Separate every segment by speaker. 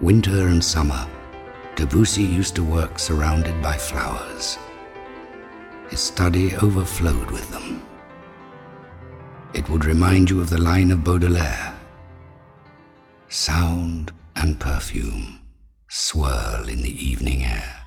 Speaker 1: Winter and summer, Debussy used to work surrounded by flowers. His study overflowed with them. It would remind you of the line of Baudelaire Sound and perfume swirl in the evening air.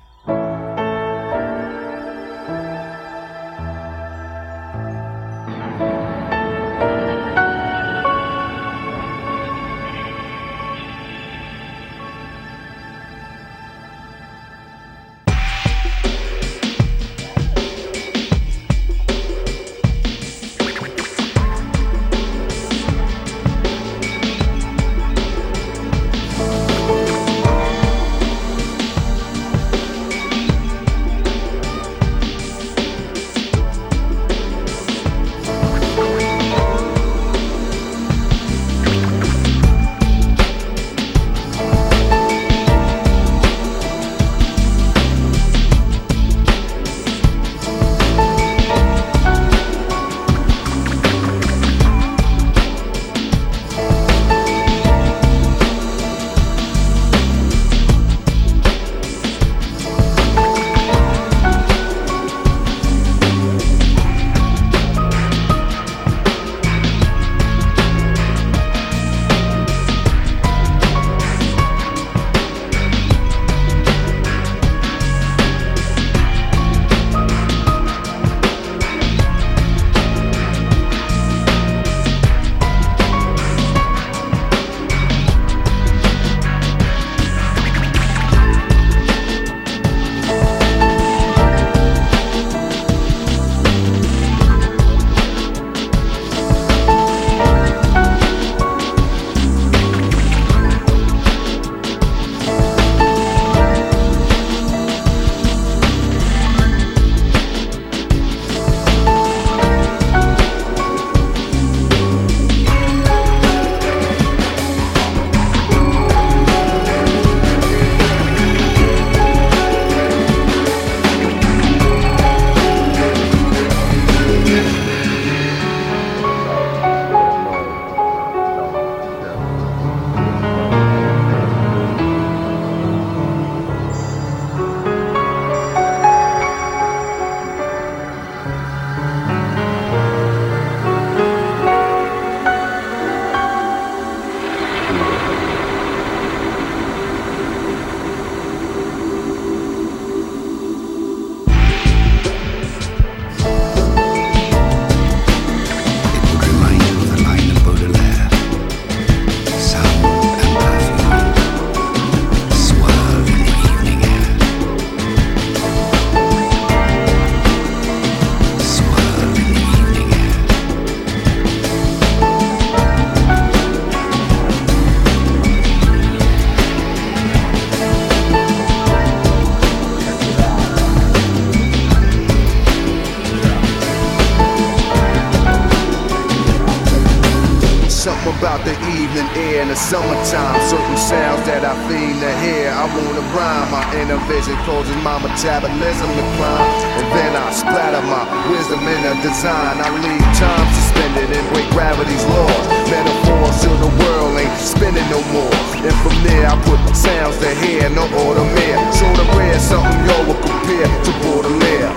Speaker 2: Summertime. Certain sounds that I fiend to hear. I wanna rhyme. My inner vision causes my metabolism to climb. And then I splatter my wisdom in a design. I leave time suspended in great gravity's laws. Metaphors till the world ain't spinning no more. And from there I put sounds to hear, no order mere. Show the rare something yo will compare to Baudelaire.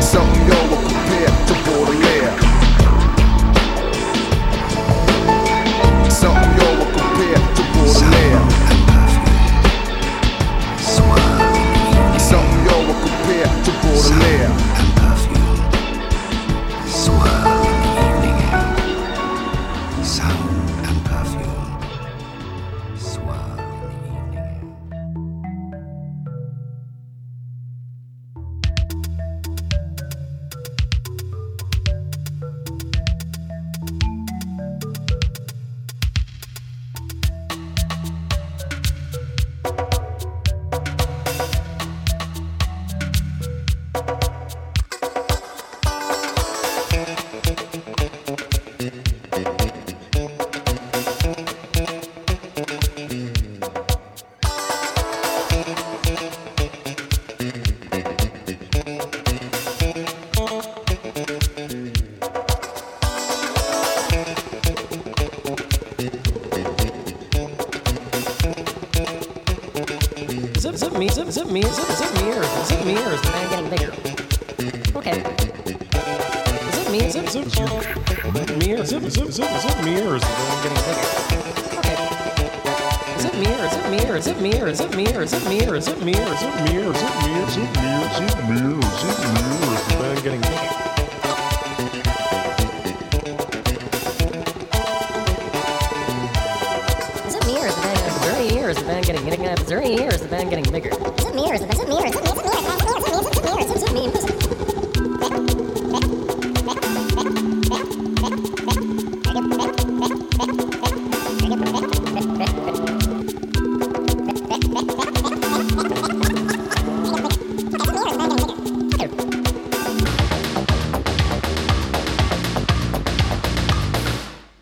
Speaker 2: Something yo
Speaker 3: Is it, is it me? Is it, is it me? Or is it me? Or is the band getting bigger? Okay. Is it me? Is it, is it, is it me? Or is it, is it, is it, is it me? Or is the band getting bigger? Okay. Is it me? Or is it me? Or is it me? Or is it me? Or is it me? Or is it me? Or is it me? Or is it me? Or is it me? Or is it me? Or is it me? Or is the band getting bigger? Any or is the getting bigger? Is it me or is me or me? Me? Me? Me? Me? Is it me?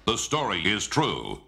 Speaker 4: The story is true.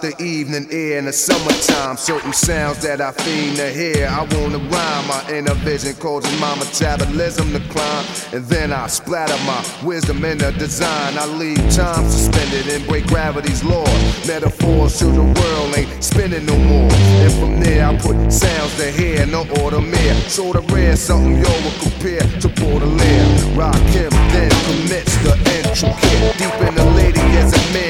Speaker 5: The
Speaker 2: evening air in the summertime. Certain sounds that I fiend to hear. I wanna rhyme. My inner vision causes my metabolism to climb. And then I splatter my wisdom in the design. I leave time suspended and break gravity's law. Metaphors to the world ain't spinning no more. And from there I put sounds to hear, no order mere. Sorta rare, something yo will compare to Baudelaire. Rock him, then commits the intricate. Deep in the lady as a man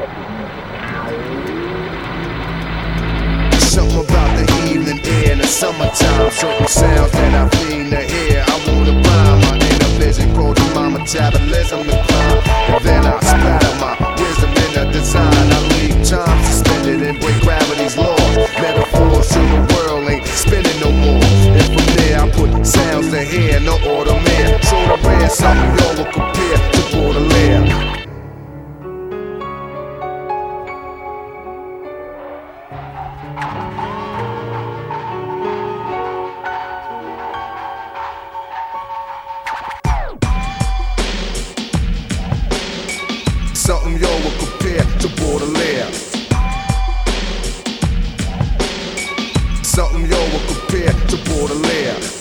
Speaker 2: Something about the evening air in the summertime. Certain sounds that I fiend to hear. I wanna rhyme. My inner vision causes my metabolism to climb. Then I splatter my wisdom in the design. I leave time suspended and break gravity's laws. Metaphors to the world ain't spinning no more. And from there I put sounds to hear, no order man. Sorta rare, something yo will compare something y'all will compare to Baudelaire.